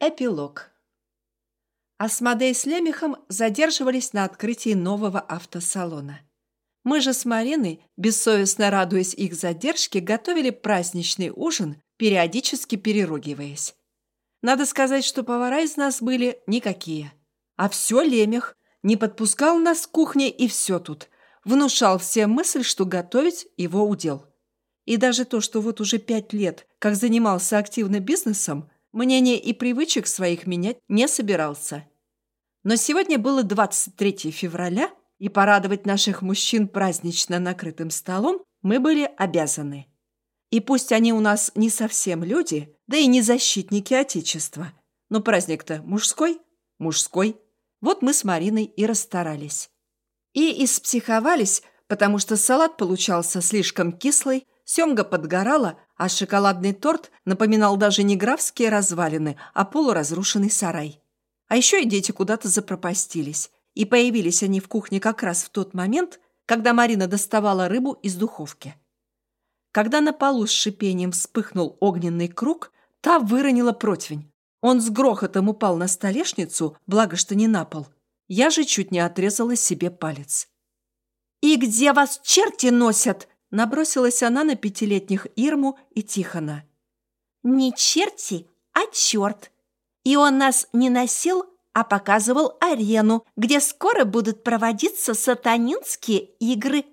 Эпилог. Асмодей с Лемехом задерживались на открытии нового автосалона. Мы же с Мариной, бессовестно радуясь их задержке, готовили праздничный ужин, периодически переругиваясь. Надо сказать, что повара из нас были никакие. А все Лемех. Не подпускал нас к кухне и все тут. Внушал всем мысль, что готовить его удел. И даже то, что вот уже пять лет, как занимался активно бизнесом, мнение и привычек своих менять не собирался. Но сегодня было 23 февраля, и порадовать наших мужчин празднично накрытым столом мы были обязаны. И пусть они у нас не совсем люди, да и не защитники Отечества, но праздник-то мужской, мужской. Вот мы с Мариной и расстарались. И испсиховались, потому что салат получался слишком кислый, семга подгорала, а шоколадный торт напоминал даже не графские развалины, а полуразрушенный сарай. А еще и дети куда-то запропастились. И появились они в кухне как раз в тот момент, когда Марина доставала рыбу из духовки. Когда на полу с шипением вспыхнул огненный круг, та выронила противень. Он с грохотом упал на столешницу, благо что не на пол. Я же чуть не отрезала себе палец. «И где вас черти носят?» Набросилась она на пятилетних Ирму и Тихона. «Не черти, а черт. И он нас не носил, а показывал арену, где скоро будут проводиться сатанинские игры».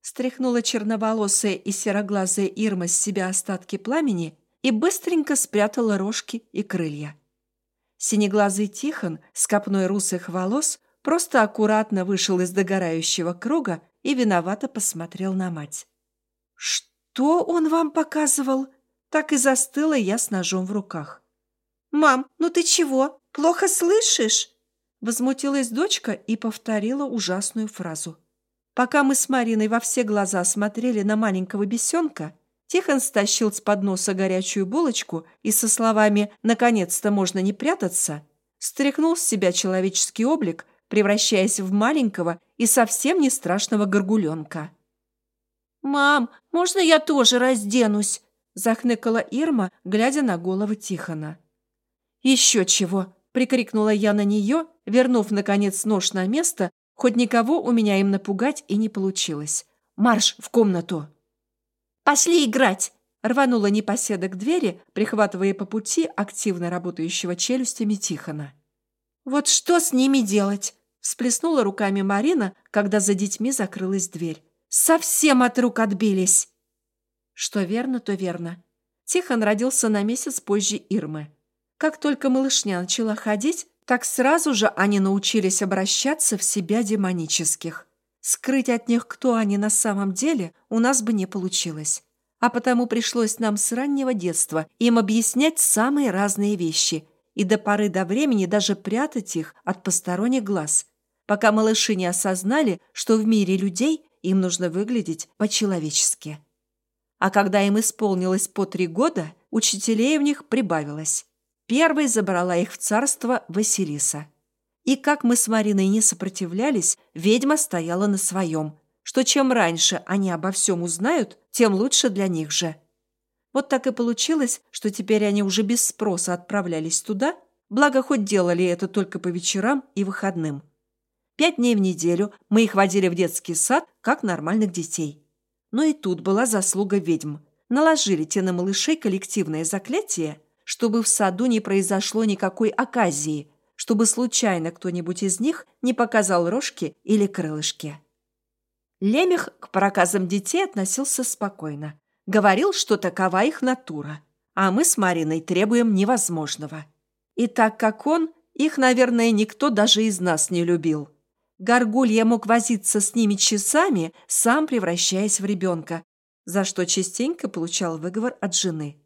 Стряхнула черноволосая и сероглазая Ирма с себя остатки пламени и быстренько спрятала рожки и крылья. Синеглазый Тихон с копной русых волос просто аккуратно вышел из догорающего круга и виновато посмотрел на мать. «Что он вам показывал?» Так и застыла я с ножом в руках. «Мам, ну ты чего? Плохо слышишь?» Возмутилась дочка и повторила ужасную фразу. Пока мы с Мариной во все глаза смотрели на маленького бесенка, Тихон стащил с подноса горячую булочку и со словами «наконец-то можно не прятаться» стряхнул с себя человеческий облик, превращаясь в маленького и совсем не страшного горгуленка. «Мам, можно я тоже разденусь?» – захныкала Ирма, глядя на голову Тихона. «Еще чего!» – прикрикнула я на нее, вернув, наконец, нож на место, хоть никого у меня им напугать и не получилось. «Марш в комнату!» «Пошли играть!» – рванула непоседа к двери, прихватывая по пути активно работающего челюстями Тихона. «Вот что с ними делать?» – всплеснула руками Марина, когда за детьми закрылась дверь. Совсем от рук отбились!» Что верно, то верно. Тихон родился на месяц позже Ирмы. Как только малышня начала ходить, так сразу же они научились обращаться в себя демонических. Скрыть от них, кто они на самом деле, у нас бы не получилось. А потому пришлось нам с раннего детства им объяснять самые разные вещи и до поры до времени даже прятать их от посторонних глаз, пока малыши не осознали, что в мире людей им нужно выглядеть по-человечески. А когда им исполнилось по три года, учителей в них прибавилось. Первой забрала их в царство Василиса. И как мы с Мариной не сопротивлялись, ведьма стояла на своем, что чем раньше они обо всем узнают, тем лучше для них же. Вот так и получилось, что теперь они уже без спроса отправлялись туда, благо хоть делали это только по вечерам и выходным. Пять дней в неделю мы их водили в детский сад, как нормальных детей. Но и тут была заслуга ведьм. Наложили те на малышей коллективное заклятие, чтобы в саду не произошло никакой оказии, чтобы случайно кто-нибудь из них не показал рожки или крылышки. Лемех к проказам детей относился спокойно. Говорил, что такова их натура, а мы с Мариной требуем невозможного. И так как он, их, наверное, никто даже из нас не любил. Горгулья мог возиться с ними часами, сам превращаясь в ребенка, за что частенько получал выговор от жены.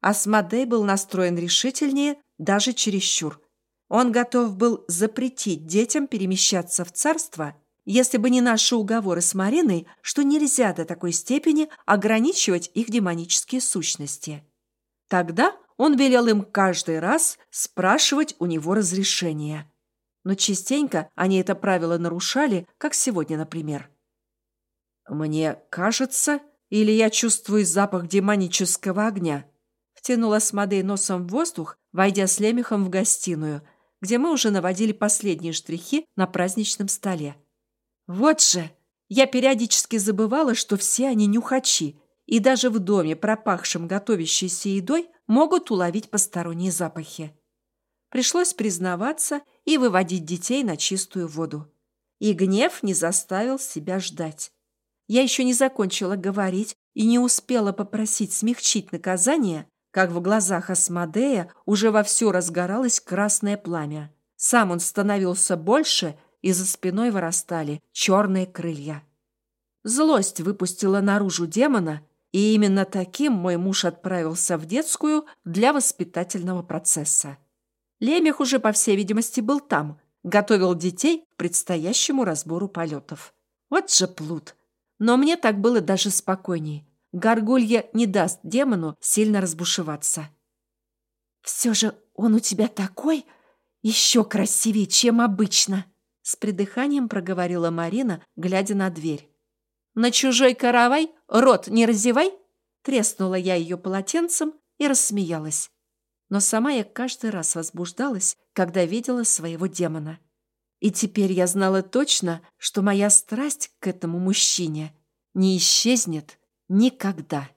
Асмодей был настроен решительнее, даже чересчур. Он готов был запретить детям перемещаться в царство, если бы не наши уговоры с Мариной, что нельзя до такой степени ограничивать их демонические сущности. Тогда он велел им каждый раз спрашивать у него разрешения – но частенько они это правило нарушали, как сегодня, например. «Мне кажется, или я чувствую запах демонического огня?» Втянула с Мадей носом в воздух, войдя с Лемехом в гостиную, где мы уже наводили последние штрихи на праздничном столе. Вот же! Я периодически забывала, что все они нюхачи, и даже в доме, пропахшем готовящейся едой, могут уловить посторонние запахи. Пришлось признаваться и выводить детей на чистую воду. И гнев не заставил себя ждать. Я еще не закончила говорить и не успела попросить смягчить наказание, как в глазах Асмодея уже вовсю разгоралось красное пламя. Сам он становился больше, и за спиной вырастали черные крылья. Злость выпустила наружу демона, и именно таким мой муж отправился в детскую для воспитательного процесса. Лемех уже, по всей видимости, был там, готовил детей к предстоящему разбору полетов. Вот же плут! Но мне так было даже спокойней. Горгулья не даст демону сильно разбушеваться. «Все же он у тебя такой еще красивее, чем обычно!» С придыханием проговорила Марина, глядя на дверь. «На чужой каравай рот не разевай!» Треснула я ее полотенцем и рассмеялась. Но сама я каждый раз возбуждалась, когда видела своего демона. И теперь я знала точно, что моя страсть к этому мужчине не исчезнет никогда.